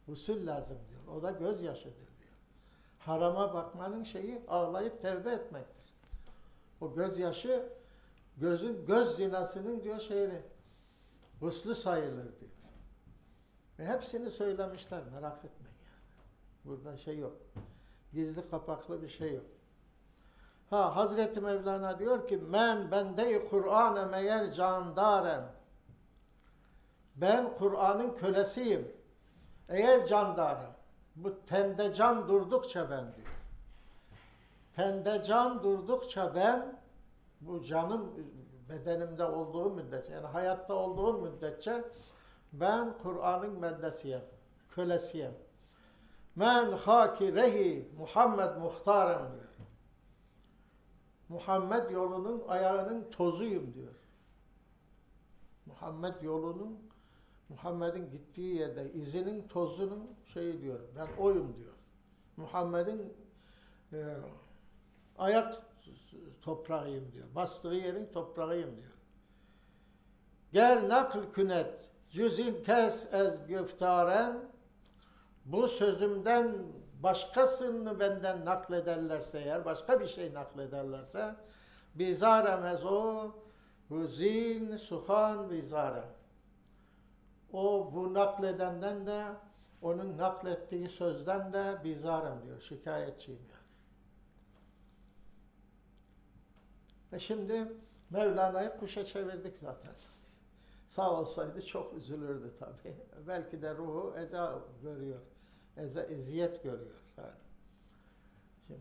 Usul lazım diyor. O da gözyaşıdır diyor. Harama bakmanın şeyi ağlayıp tevbe etmektir. O gözyaşı gözün göz zinasının diyor şeyini guslu sayılır diyor. Ve hepsini söylemişler merak etmeyin yani. Burada şey yok. Gizli kapaklı bir şey yok. Ha Hazreti Mevlana diyor ki men bende Kur'an meğer candarem. Ben Kur'an'ın kölesiyim. Eğer candarem. Bu tende can durdukça ben diyor. Tende can durdukça ben bu canım bedenimde olduğu müddetçe yani hayatta olduğum müddetçe ben Kur'an'ın meddesiyim, kölesiyim. Men haki rehi Muhammed muhtarem diyor. Muhammed yolunun ayağının tozuyum diyor. Muhammed yolunun Muhammed'in gittiği yerde izinin tozunun şeyi diyor. Ben oyum diyor. Muhammed'in e, ayak toprağıyım diyor. Bastığı yerin toprağıyım diyor. Gel nakl künet cüzin kes ez güftaren bu sözümden başkasını benden naklederlerse eğer, başka bir şey naklederlerse bizaremez o huzin suhan bizare. O bu nakledenden de onun naklettiği sözden de bizarem diyor. Şikayetçiyim yani. Ve şimdi Mevlana'yı kuşa çevirdik zaten. Sağ olsaydı çok üzülürdü tabii. <laughs> Belki de ruhu eza görüyor. Eza, eziyet görüyor. Yani. Şimdi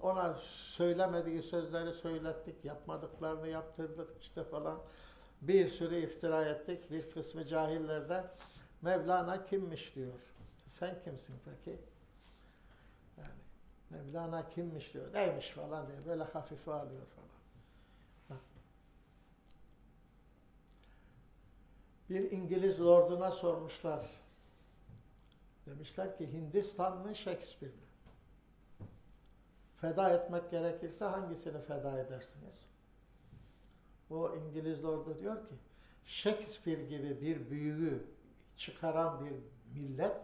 ona söylemediği sözleri söylettik, yapmadıklarını yaptırdık işte falan. Bir sürü iftira ettik. Bir kısmı cahillerde Mevlana kimmiş diyor. Sen kimsin peki? Yani Mevlana kimmiş diyor. Neymiş falan diye böyle hafife alıyor falan. Bir İngiliz lorduna sormuşlar. Demişler ki Hindistan mı Shakespeare mi? Feda etmek gerekirse hangisini feda edersiniz? O İngiliz lordu diyor ki Shakespeare gibi bir büyüğü çıkaran bir millet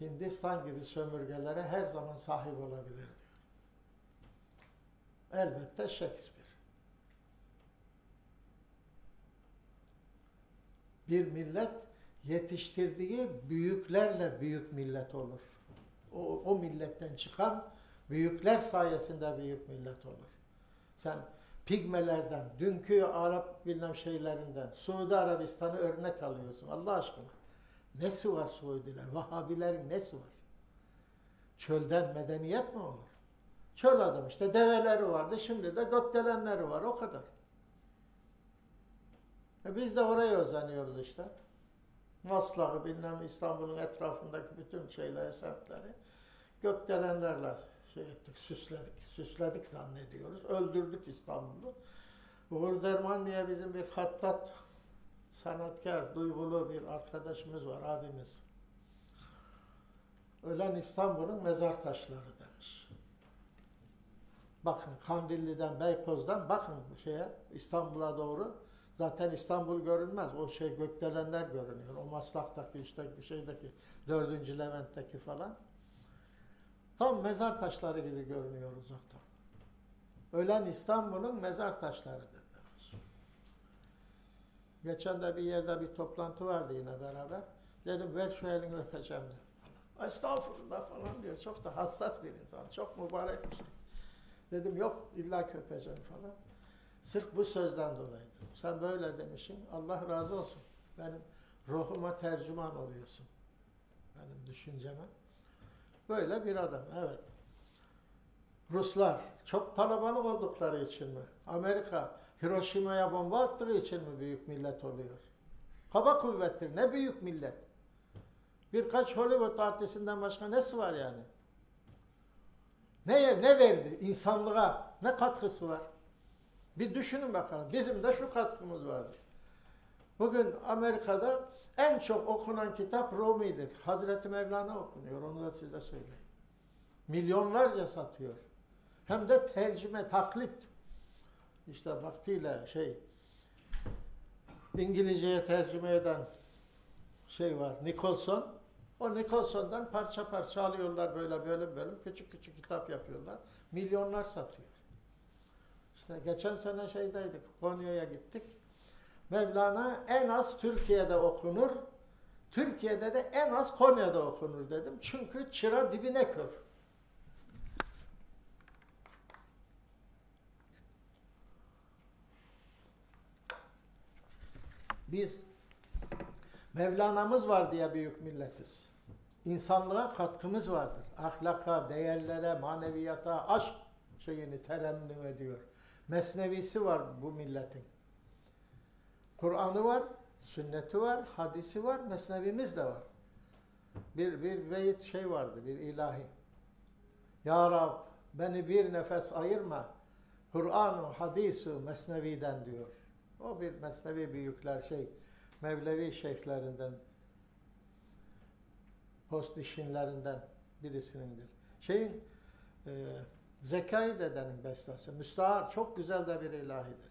Hindistan gibi sömürgelere her zaman sahip olabilir diyor. Elbette Shakespeare. Bir millet yetiştirdiği büyüklerle büyük millet olur. O, o milletten çıkan büyükler sayesinde büyük millet olur. Sen pigmelerden, dünkü Arap bilmem şeylerinden, Suudi Arabistan'ı örnek alıyorsun Allah aşkına. Nesi var Suudiler? Vahabilerin nesi var? Çölden medeniyet mi olur? Çöl adam işte develeri vardı, şimdi de gökdelenleri var, o kadar. E biz de oraya özeniyoruz işte. Maslak'ı bilmem İstanbul'un etrafındaki bütün şeyleri, semtleri gökdelenlerle şey ettik, süsledik. Süsledik zannediyoruz. Öldürdük İstanbul'u. Uğur Derman diye bizim bir hattat sanatkar, duygulu bir arkadaşımız var, abimiz. Ölen İstanbul'un mezar taşları demiş. Bakın Kandilli'den, Beykoz'dan bakın şeye İstanbul'a doğru. Zaten İstanbul görünmez. O şey gökdelenler görünüyor. O Maslak'taki işte şeydeki dördüncü Levent'teki falan. Tam mezar taşları gibi görünüyor uzaktan. Ölen İstanbul'un mezar taşlarıdır demiş. Geçen de bir yerde bir toplantı vardı yine beraber. Dedim ver şu elini öpeceğim de. Estağfurullah falan diyor. Çok da hassas bir insan. Çok mübarek bir şey. Dedim yok illa öpeceğim falan. Sırf bu sözden dolayı. Sen böyle demişsin. Allah razı olsun. Benim ruhuma tercüman oluyorsun. Benim düşünceme. Böyle bir adam. Evet. Ruslar çok kalabalık oldukları için mi? Amerika Hiroşima'ya bomba attığı için mi büyük millet oluyor? Kaba kuvvettir. Ne büyük millet? Birkaç Hollywood artistinden başka nesi var yani? Neye, ne verdi? İnsanlığa ne katkısı var? Bir düşünün bakalım. Bizim de şu katkımız vardır. Bugün Amerika'da en çok okunan kitap Rumi'dir. Hazreti Mevlana okunuyor. Onu da size söyleyeyim. Milyonlarca satıyor. Hem de tercüme, taklit. İşte vaktiyle şey İngilizceye tercüme eden şey var. Nicholson. O Nicholson'dan parça parça alıyorlar böyle böyle böyle küçük küçük kitap yapıyorlar. Milyonlar satıyor. İşte geçen sene şeydeydik. Konya'ya gittik. Mevlana en az Türkiye'de okunur. Türkiye'de de en az Konya'da okunur dedim. Çünkü çıra dibine kör. Biz Mevlana'mız var diye büyük milletiz. İnsanlığa katkımız vardır. Ahlaka, değerlere, maneviyata, aşk şeyini terennüm ediyor. Mesnevisi var bu milletin. Kur'an'ı var, sünneti var, hadisi var, mesnevimiz de var. Bir, bir beyit şey vardı, bir ilahi. Ya Rab beni bir nefes ayırma, Kur'an-ı hadisu mesneviden diyor. O bir mesnevi büyükler şey, Mevlevi şeyhlerinden, post işinlerinden birisinindir. Şeyin, e, Zekai dedenin bestesi, Müstahar çok güzel de bir ilahidir.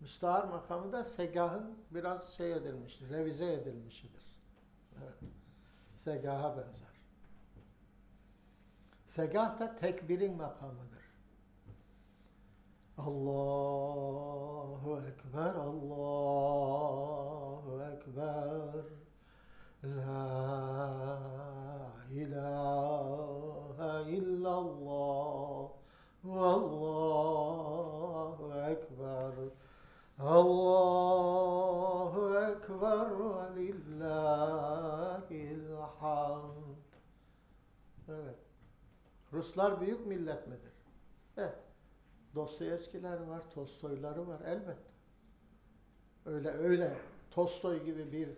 Müstahar makamı da segahın biraz şey edilmiştir, revize edilmişidir. Evet. Segaha benzer. Segah da tekbirin makamıdır. Allahu Ekber, Allahu Ekber. La ilahe illallah. Allahu Ekber. Allahu Ekber ve lillahil. Evet. Ruslar büyük millet midir? Evet. Dostoyevskiler var, Tolstoyları var elbette. Öyle öyle Tolstoy gibi bir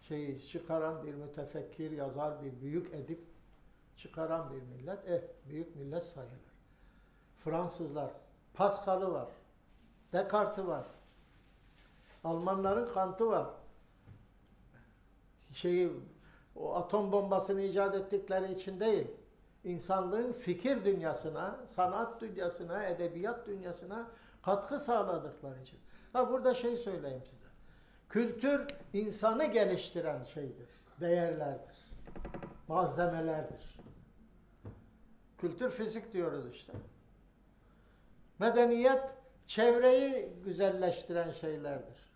şeyi çıkaran bir mütefekkir, yazar, bir büyük edip çıkaran bir millet, eh büyük millet sayılır. Fransızlar, Pascal'ı var, Descartes'i var, Almanların Kant'ı var. Şeyi, o atom bombasını icat ettikleri için değil, insanlığın fikir dünyasına, sanat dünyasına, edebiyat dünyasına katkı sağladıkları için. Ha burada şey söyleyeyim size. Kültür insanı geliştiren şeydir, değerlerdir, malzemelerdir. Kültür fizik diyoruz işte. Medeniyet çevreyi güzelleştiren şeylerdir.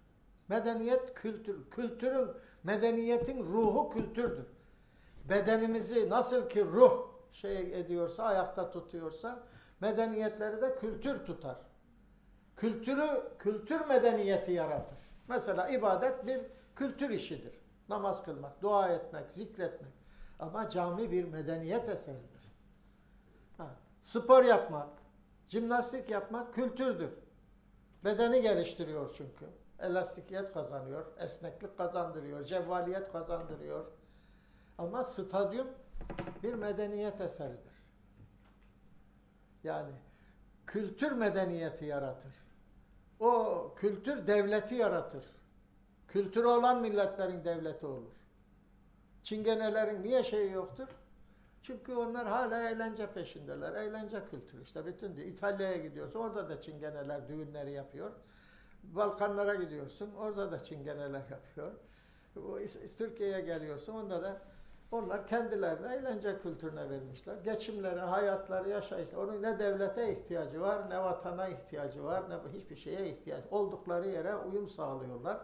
Medeniyet kültür, kültürün, medeniyetin ruhu kültürdür. Bedenimizi nasıl ki ruh şey ediyorsa, ayakta tutuyorsa, medeniyetleri de kültür tutar. Kültürü, kültür medeniyeti yaratır. Mesela ibadet bir kültür işidir. Namaz kılmak, dua etmek, zikretmek. Ama cami bir medeniyet eseridir. Ha, spor yapmak, jimnastik yapmak kültürdür. Bedeni geliştiriyor çünkü. Elastikiyet kazanıyor, esneklik kazandırıyor, cevvaliyet kazandırıyor. Ama stadyum bir medeniyet eseridir. Yani kültür medeniyeti yaratır. O kültür devleti yaratır. Kültürü olan milletlerin devleti olur. Çingenelerin niye şeyi yoktur? Çünkü onlar hala eğlence peşindeler. Eğlence kültürü işte bütün diyor. İtalya'ya gidiyorsun orada da çingeneler düğünleri yapıyor. Balkanlara gidiyorsun orada da çingeneler yapıyor. Türkiye'ye geliyorsun onda da onlar kendilerine eğlence kültürüne vermişler. Geçimleri, hayatları, yaşayış. Onun ne devlete ihtiyacı var, ne vatana ihtiyacı var, ne hiçbir şeye ihtiyaç. Oldukları yere uyum sağlıyorlar.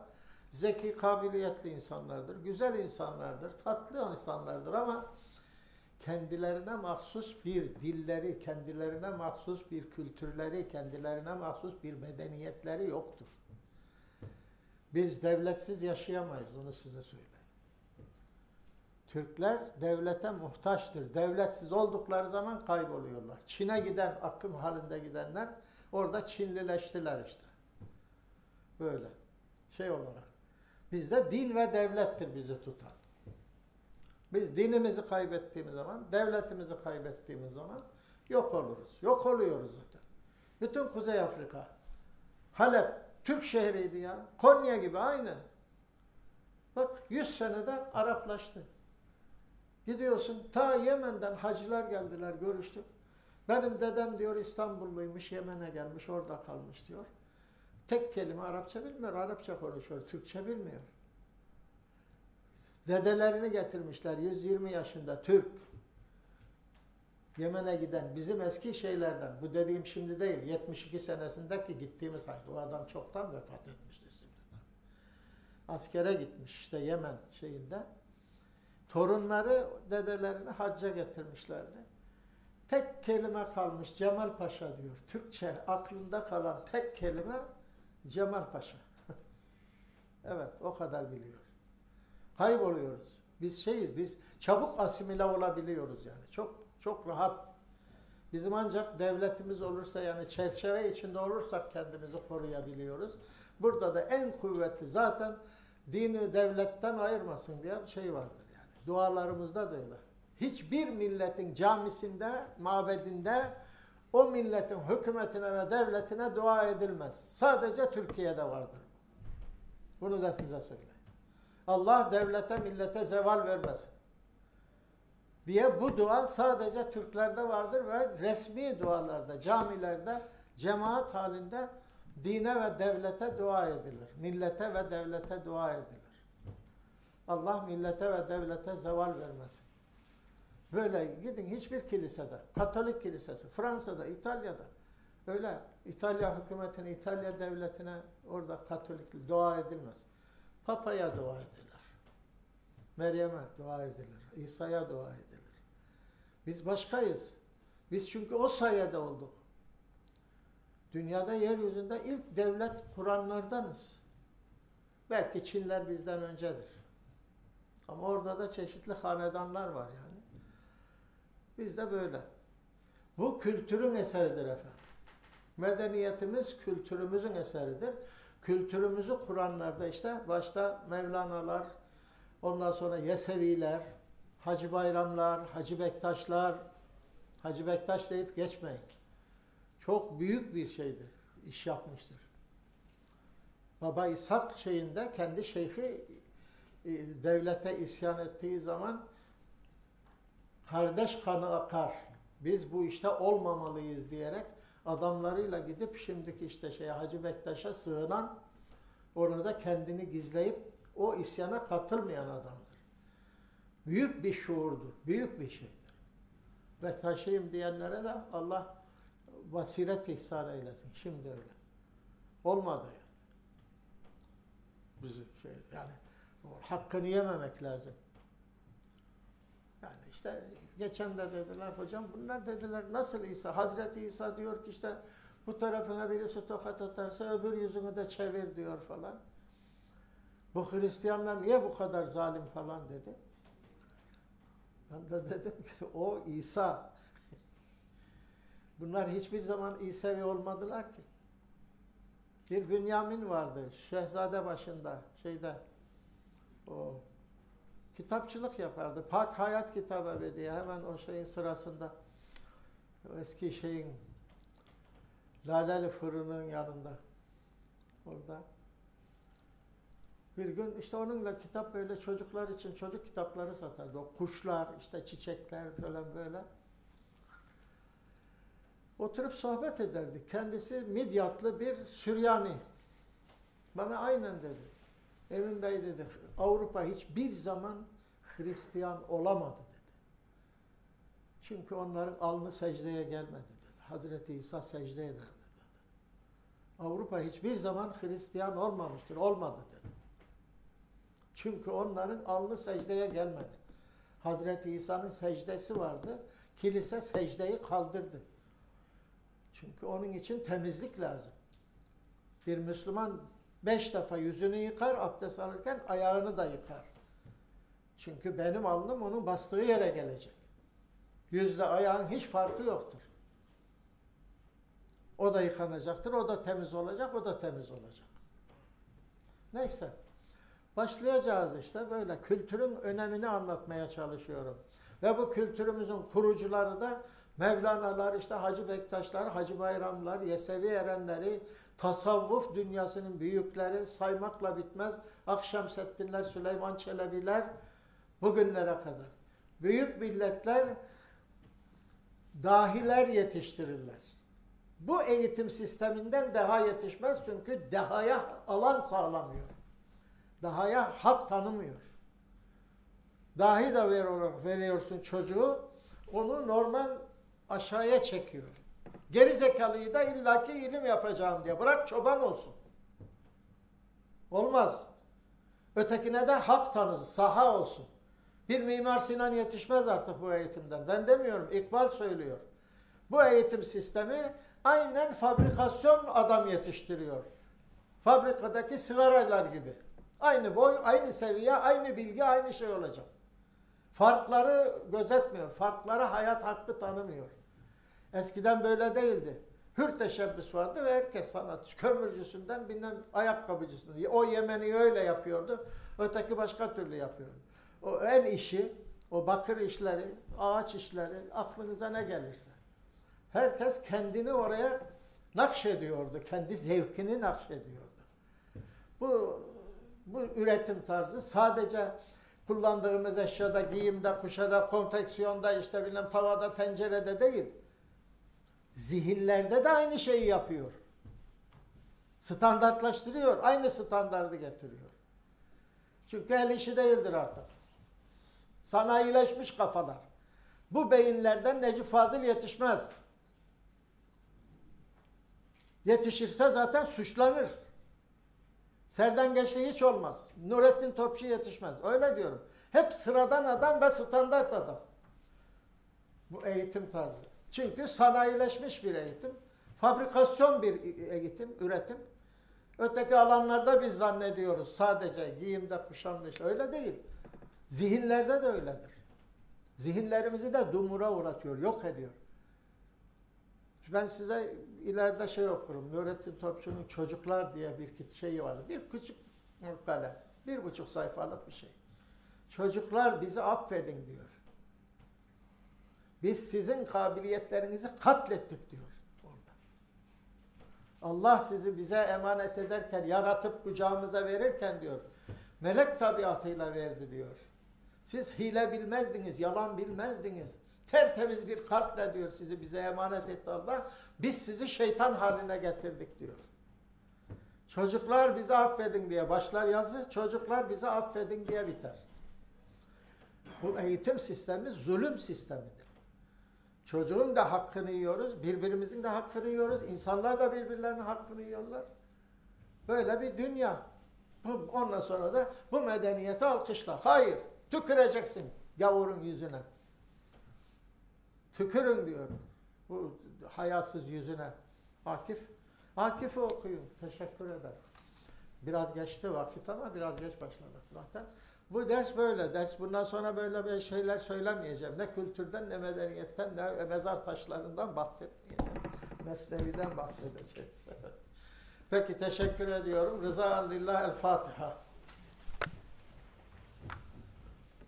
Zeki, kabiliyetli insanlardır, güzel insanlardır, tatlı insanlardır ama kendilerine mahsus bir dilleri, kendilerine mahsus bir kültürleri, kendilerine mahsus bir medeniyetleri yoktur. Biz devletsiz yaşayamayız, onu size söyleyeyim. Türkler devlete muhtaçtır. Devletsiz oldukları zaman kayboluyorlar. Çin'e giden, akım halinde gidenler orada Çinlileştiler işte. Böyle. Şey olarak. Bizde din ve devlettir bizi tutan. Biz dinimizi kaybettiğimiz zaman, devletimizi kaybettiğimiz zaman yok oluruz. Yok oluyoruz zaten. Bütün Kuzey Afrika, Halep, Türk şehriydi ya. Konya gibi aynen. Bak 100 senede Araplaştı. Gidiyorsun ta Yemen'den hacılar geldiler görüştük. Benim dedem diyor İstanbulluymuş Yemen'e gelmiş orada kalmış diyor. Tek kelime Arapça bilmiyor. Arapça konuşuyor. Türkçe bilmiyor. Dedelerini getirmişler 120 yaşında Türk. Yemen'e giden bizim eski şeylerden. Bu dediğim şimdi değil. 72 senesindeki gittiğimiz ay. O adam çoktan vefat etmiştir şimdi. Askere gitmiş işte Yemen şeyinde. Torunları dedelerini hacca getirmişlerdi. Tek kelime kalmış Cemal Paşa diyor. Türkçe aklında kalan tek kelime Cemal Paşa. <laughs> evet o kadar biliyor. Kayboluyoruz. Biz şeyiz, biz çabuk asimile olabiliyoruz yani. Çok çok rahat. Bizim ancak devletimiz olursa yani çerçeve içinde olursak kendimizi koruyabiliyoruz. Burada da en kuvvetli zaten dini devletten ayırmasın diye bir şey vardır yani. Dualarımızda da öyle. Hiçbir milletin camisinde, mabedinde o milletin hükümetine ve devletine dua edilmez. Sadece Türkiye'de vardır. Bunu da size söyleyeyim. Allah devlete, millete zeval vermesin. Diye bu dua sadece Türklerde vardır ve resmi dualarda, camilerde, cemaat halinde dine ve devlete dua edilir. Millete ve devlete dua edilir. Allah millete ve devlete zeval vermesin. Böyle gidin hiçbir kilisede, Katolik kilisesi, Fransa'da, İtalya'da öyle İtalya hükümetine, İtalya devletine orada Katolik dua edilmez. Papa'ya dua edilir. Meryem'e dua edilir. İsa'ya dua edilir. Biz başkayız. Biz çünkü o sayede olduk. Dünyada yeryüzünde ilk devlet kuranlardanız. Belki Çinler bizden öncedir. Ama orada da çeşitli hanedanlar var yani. Biz de böyle. Bu kültürün eseridir efendim. Medeniyetimiz kültürümüzün eseridir. Kültürümüzü kuranlar da işte başta Mevlana'lar, ondan sonra Yeseviler, Hacı Bayramlar, Hacı Bektaşlar, Hacı Bektaş deyip geçmeyin. Çok büyük bir şeydir, iş yapmıştır. Baba İshak şeyinde kendi şeyhi e, devlete isyan ettiği zaman kardeş kanı akar. Biz bu işte olmamalıyız diyerek adamlarıyla gidip şimdiki işte şey Hacı Bektaş'a sığınan orada kendini gizleyip o isyana katılmayan adamdır. Büyük bir şuurdur. Büyük bir şeydir. Bektaşıyım diyenlere de Allah basiret ihsan eylesin. Şimdi öyle. Olmadı yani. Bizim şey yani hakkını yememek lazım. Yani işte geçen de dediler hocam bunlar dediler nasıl İsa? Hazreti İsa diyor ki işte bu tarafına birisi tokat atarsa öbür yüzünü de çevir diyor falan. Bu Hristiyanlar niye bu kadar zalim falan dedi. Ben de dedim ki o İsa. <laughs> Bunlar hiçbir zaman İsevi olmadılar ki. Bir Bünyamin vardı Şehzade başında şeyde o kitapçılık yapardı. Pak Hayat Kitabı diye hemen o şeyin sırasında o eski şeyin Laleli fırının yanında orada bir gün işte onunla kitap böyle çocuklar için çocuk kitapları satardı. O kuşlar, işte çiçekler falan böyle. Oturup sohbet ederdik. Kendisi Midyatlı bir Süryani. Bana aynen dedi. Emin Bey dedi, Avrupa hiçbir zaman Hristiyan olamadı dedi. Çünkü onların alnı secdeye gelmedi dedi. Hazreti İsa secde ederdi dedi. Avrupa hiçbir zaman Hristiyan olmamıştır, olmadı dedi. Çünkü onların alnı secdeye gelmedi. Hazreti İsa'nın secdesi vardı. Kilise secdeyi kaldırdı. Çünkü onun için temizlik lazım. Bir Müslüman beş defa yüzünü yıkar, abdest alırken ayağını da yıkar. Çünkü benim alnım onun bastığı yere gelecek. Yüzle ayağın hiç farkı yoktur. O da yıkanacaktır, o da temiz olacak, o da temiz olacak. Neyse. Başlayacağız işte böyle kültürün önemini anlatmaya çalışıyorum. Ve bu kültürümüzün kurucuları da Mevlana'lar, işte Hacı Bektaşlar, Hacı Bayramlar, Yesevi erenleri, tasavvuf dünyasının büyükleri saymakla bitmez. Akşemseddinler, Süleyman Çelebiler bugünlere kadar. Büyük milletler dahiler yetiştirirler. Bu eğitim sisteminden deha yetişmez çünkü dehaya alan sağlamıyor. Dahaya hak tanımıyor. Dahi de ver veriyorsun çocuğu, onu normal aşağıya çekiyor. Geri zekalıyı da illaki ilim yapacağım diye. Bırak çoban olsun. Olmaz. Ötekine de hak tanısı, saha olsun. Bir Mimar Sinan yetişmez artık bu eğitimden. Ben demiyorum, İkbal söylüyor. Bu eğitim sistemi aynen fabrikasyon adam yetiştiriyor. Fabrikadaki sigaralar gibi. Aynı boy, aynı seviye, aynı bilgi, aynı şey olacak. Farkları gözetmiyor. Farkları hayat hakkı tanımıyor. Eskiden böyle değildi. Hür teşebbüs vardı ve herkes sanat kömürcüsünden bilmem ayakkabıcısından. O Yemeni öyle yapıyordu. Öteki başka türlü yapıyordu. O el işi, o bakır işleri, ağaç işleri, aklınıza ne gelirse. Herkes kendini oraya nakşediyordu. Kendi zevkini nakşediyordu. Bu, bu üretim tarzı sadece kullandığımız eşyada, giyimde, kuşada, konfeksiyonda, işte bilmem tavada, tencerede değil. Zihinlerde de aynı şeyi yapıyor. Standartlaştırıyor. Aynı standardı getiriyor. Çünkü el işi değildir artık. Sanayileşmiş kafalar. Bu beyinlerden Necip Fazıl yetişmez. Yetişirse zaten suçlanır. Serden geçti hiç olmaz. Nurettin Topçu yetişmez. Öyle diyorum. Hep sıradan adam ve standart adam. Bu eğitim tarzı. Çünkü sanayileşmiş bir eğitim. Fabrikasyon bir eğitim, üretim. Öteki alanlarda biz zannediyoruz sadece giyimde, kuşamda işte. Öyle değil. Zihinlerde de öyledir. Zihinlerimizi de dumura uğratıyor, yok ediyor. Ben size ileride şey okurum. Nurettin Topçu'nun Çocuklar diye bir şeyi vardı. Bir küçük kalem. Bir buçuk sayfalık bir şey. Çocuklar bizi affedin diyor. Biz sizin kabiliyetlerinizi katlettik diyor. Allah sizi bize emanet ederken, yaratıp kucağımıza verirken diyor. Melek tabiatıyla verdi diyor. Siz hile bilmezdiniz, yalan bilmezdiniz. Tertemiz bir kalple diyor sizi bize emanet etti Allah. Biz sizi şeytan haline getirdik diyor. Çocuklar bizi affedin diye başlar yazı, çocuklar bizi affedin diye biter. Bu eğitim sistemi zulüm sistemidir. Çocuğun da hakkını yiyoruz, birbirimizin de hakkını yiyoruz, insanlar da birbirlerinin hakkını yiyorlar. Böyle bir dünya. Ondan sonra da bu medeniyeti alkışla. Hayır, tüküreceksin gavurun yüzüne. Tükürün diyor. Bu hayasız yüzüne. Akif. Akif'i okuyun. Teşekkür ederim. Biraz geçti vakit ama biraz geç başladık zaten. Bu ders böyle. Ders bundan sonra böyle bir şeyler söylemeyeceğim. Ne kültürden ne medeniyetten ne mezar taşlarından bahsetmeyeceğim. Mesnevi'den bahsedeceğiz. <laughs> Peki teşekkür ediyorum. Rıza lillah el Fatiha.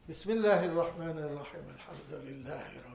Bismillahirrahmanirrahim. Elhamdülillahi Rabbil